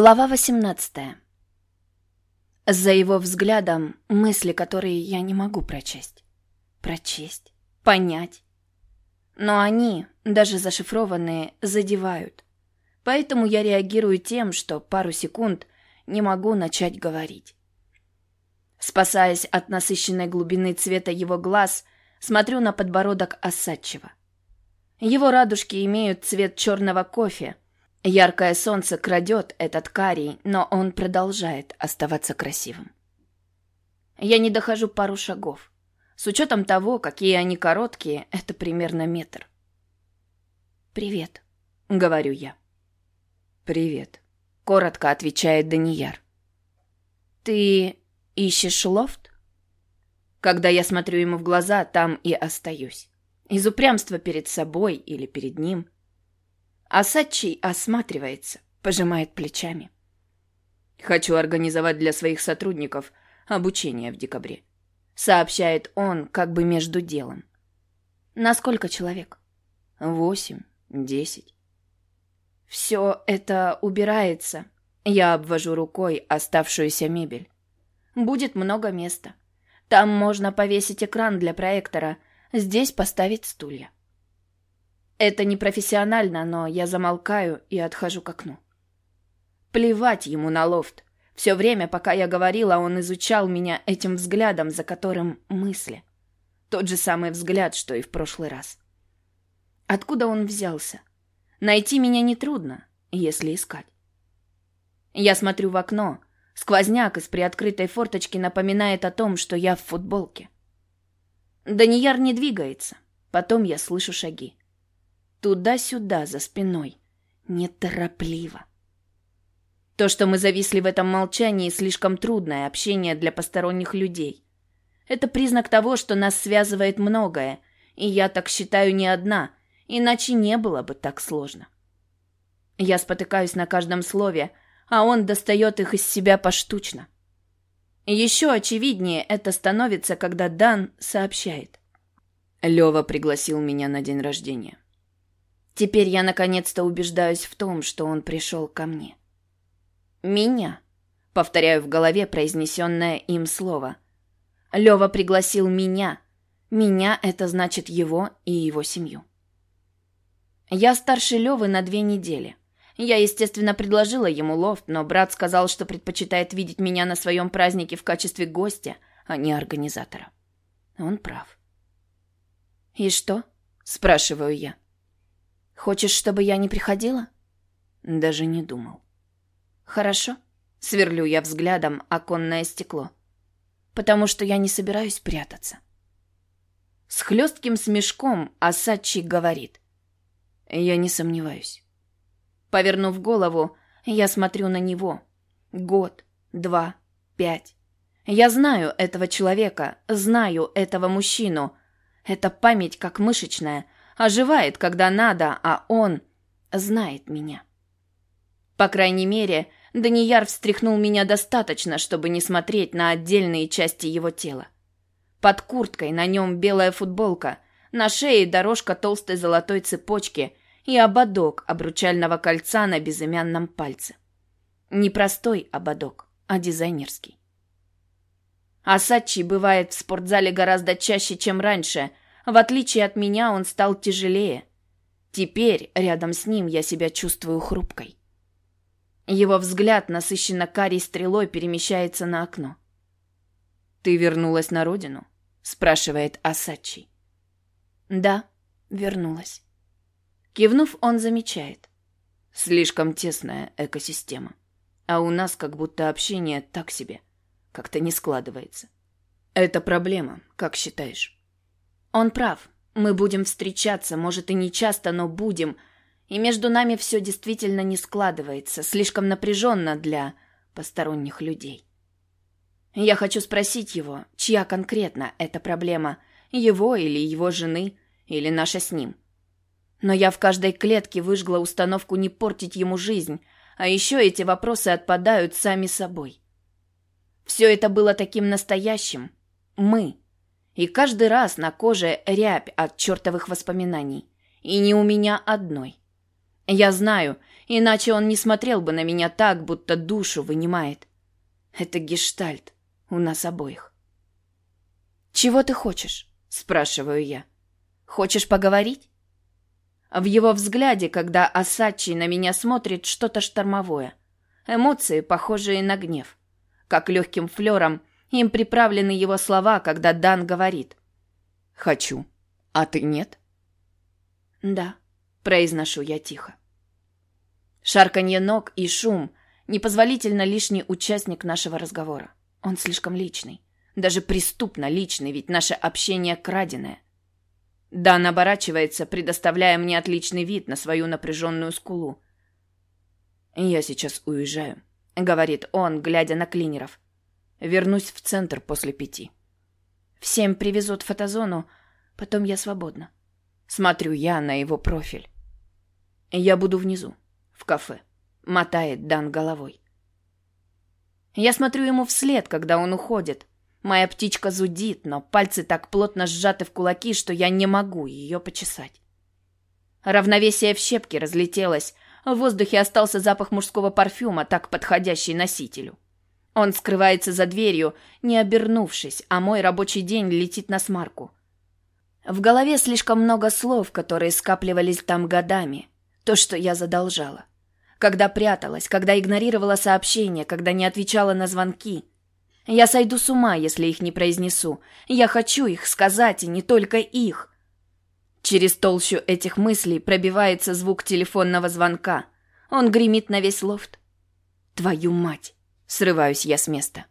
Глава 18. За его взглядом мысли, которые я не могу прочесть. Прочесть. Понять. Но они, даже зашифрованные, задевают. Поэтому я реагирую тем, что пару секунд не могу начать говорить. Спасаясь от насыщенной глубины цвета его глаз, смотрю на подбородок Осадчего. Его радужки имеют цвет черного кофе – Яркое солнце крадет этот карий, но он продолжает оставаться красивым. Я не дохожу пару шагов. С учетом того, какие они короткие, это примерно метр. «Привет», — говорю я. «Привет», — коротко отвечает Данияр. «Ты ищешь лофт?» Когда я смотрю ему в глаза, там и остаюсь. Из упрямства перед собой или перед ним — Асачий осматривается, пожимает плечами. «Хочу организовать для своих сотрудников обучение в декабре», сообщает он как бы между делом. «На сколько человек?» «Восемь, десять». «Все это убирается». Я обвожу рукой оставшуюся мебель. «Будет много места. Там можно повесить экран для проектора, здесь поставить стулья». Это непрофессионально, но я замолкаю и отхожу к окну. Плевать ему на лофт. Все время, пока я говорила, он изучал меня этим взглядом, за которым мысли. Тот же самый взгляд, что и в прошлый раз. Откуда он взялся? Найти меня нетрудно, если искать. Я смотрю в окно. Сквозняк из приоткрытой форточки напоминает о том, что я в футболке. Данияр не двигается. Потом я слышу шаги. Туда-сюда, за спиной. Неторопливо. То, что мы зависли в этом молчании, слишком трудное общение для посторонних людей. Это признак того, что нас связывает многое, и я так считаю не одна, иначе не было бы так сложно. Я спотыкаюсь на каждом слове, а он достает их из себя поштучно. Еще очевиднее это становится, когда Дан сообщает. Лева пригласил меня на день рождения. Теперь я наконец-то убеждаюсь в том, что он пришел ко мне. «Меня», — повторяю в голове произнесенное им слово. Лева пригласил меня. Меня — это значит его и его семью. Я старше Левы на две недели. Я, естественно, предложила ему лофт, но брат сказал, что предпочитает видеть меня на своем празднике в качестве гостя, а не организатора. Он прав. «И что?» — спрашиваю я. Хочешь, чтобы я не приходила? Даже не думал. Хорошо. Сверлю я взглядом оконное стекло. Потому что я не собираюсь прятаться. С хлестким смешком Асачи говорит. Я не сомневаюсь. Повернув голову, я смотрю на него. Год, два, пять. Я знаю этого человека, знаю этого мужчину. Это память как мышечная — оживает, когда надо, а он знает меня. По крайней мере, Данияр встряхнул меня достаточно, чтобы не смотреть на отдельные части его тела. Под курткой на нем белая футболка, на шее дорожка толстой золотой цепочки и ободок обручального кольца на безымянном пальце. Не простой ободок, а дизайнерский. Асачи бывает в спортзале гораздо чаще, чем раньше – в отличие от меня, он стал тяжелее. Теперь рядом с ним я себя чувствую хрупкой. Его взгляд, насыщенно карей стрелой, перемещается на окно. «Ты вернулась на родину?» — спрашивает Асачи. «Да, вернулась». Кивнув, он замечает. «Слишком тесная экосистема. А у нас как будто общение так себе. Как-то не складывается. Это проблема, как считаешь?» Он прав. Мы будем встречаться, может и не часто, но будем. И между нами все действительно не складывается, слишком напряженно для посторонних людей. Я хочу спросить его, чья конкретно эта проблема, его или его жены, или наша с ним. Но я в каждой клетке выжгла установку не портить ему жизнь, а еще эти вопросы отпадают сами собой. Все это было таким настоящим. Мы. И каждый раз на коже рябь от чертовых воспоминаний. И не у меня одной. Я знаю, иначе он не смотрел бы на меня так, будто душу вынимает. Это гештальт у нас обоих. «Чего ты хочешь?» – спрашиваю я. «Хочешь поговорить?» В его взгляде, когда Асачи на меня смотрит, что-то штормовое. Эмоции, похожие на гнев. Как легким флером им приправлены его слова, когда Дан говорит. «Хочу. А ты нет?» «Да», — произношу я тихо. Шарканье ног и шум — непозволительно лишний участник нашего разговора. Он слишком личный. Даже преступно личный, ведь наше общение краденое. Дан оборачивается, предоставляя мне отличный вид на свою напряженную скулу. «Я сейчас уезжаю», — говорит он, глядя на клинеров. «Вернусь в центр после пяти». «В семь привезут фотозону, потом я свободна». Смотрю я на его профиль. «Я буду внизу, в кафе», — мотает Дан головой. Я смотрю ему вслед, когда он уходит, Моя птичка зудит, но пальцы так плотно сжаты в кулаки, что я не могу ее почесать. Равновесие в щепке разлетелось. В воздухе остался запах мужского парфюма, так подходящий носителю. Он скрывается за дверью, не обернувшись, а мой рабочий день летит на смарку. В голове слишком много слов, которые скапливались там годами. То, что я задолжала. Когда пряталась, когда игнорировала сообщения, когда не отвечала на звонки — я сойду с ума, если их не произнесу. Я хочу их сказать, и не только их. Через толщу этих мыслей пробивается звук телефонного звонка. Он гремит на весь лофт. Твою мать! Срываюсь я с места.